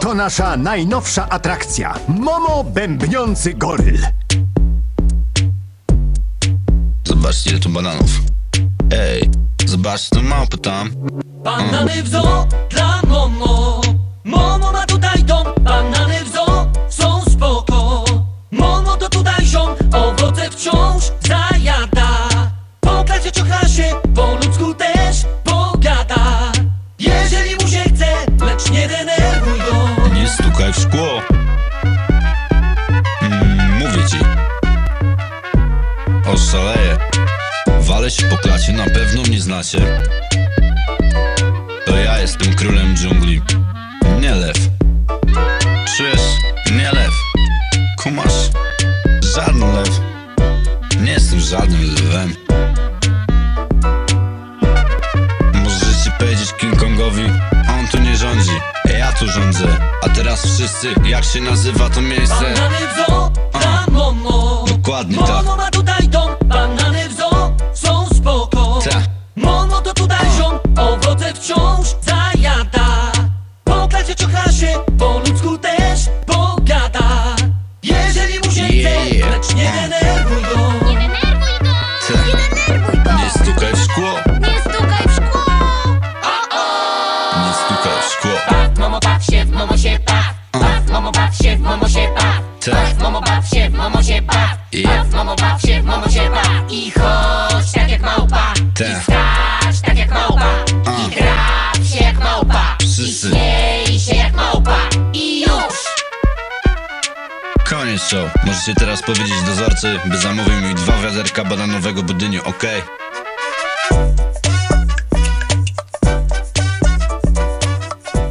Oto nasza najnowsza atrakcja. Momo bębniący goryl. Zobaczcie ile tu bananów. Ej, zobaczcie małpę tam. Banany w zoo dla Momo Oszaleję. Walę się po klacie, na pewno mnie znacie. To ja jestem królem dżungli. Nie lew. Czujesz? Nie lew. Kumasz? Żaden lew. Nie jestem żadnym lwem. Możecie powiedzieć King Kongowi, on tu nie rządzi. Ja tu rządzę. A teraz wszyscy, jak się nazywa to miejsce? Momo baw się, w momo się baw Tak. Baw, momo baw się, w momo się baw. Baw, momo baw się, w momo się baw I chodź tak jak małpa Tak. I skacz tak jak małpa I grab się jak małpa Wszyscy. I śmiej się jak małpa I już! Koniec show. Możecie teraz powiedzieć dozorcy, by zamówił mi dwa wiaderka bananowego budyniu, okej?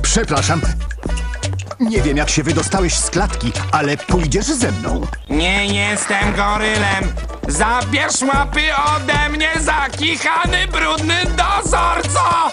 Przepraszam. Nie wiem, jak się wydostałeś z klatki, ale pójdziesz ze mną. Nie jestem gorylem. Zabierz łapy ode mnie, zakichany, brudny dozorco!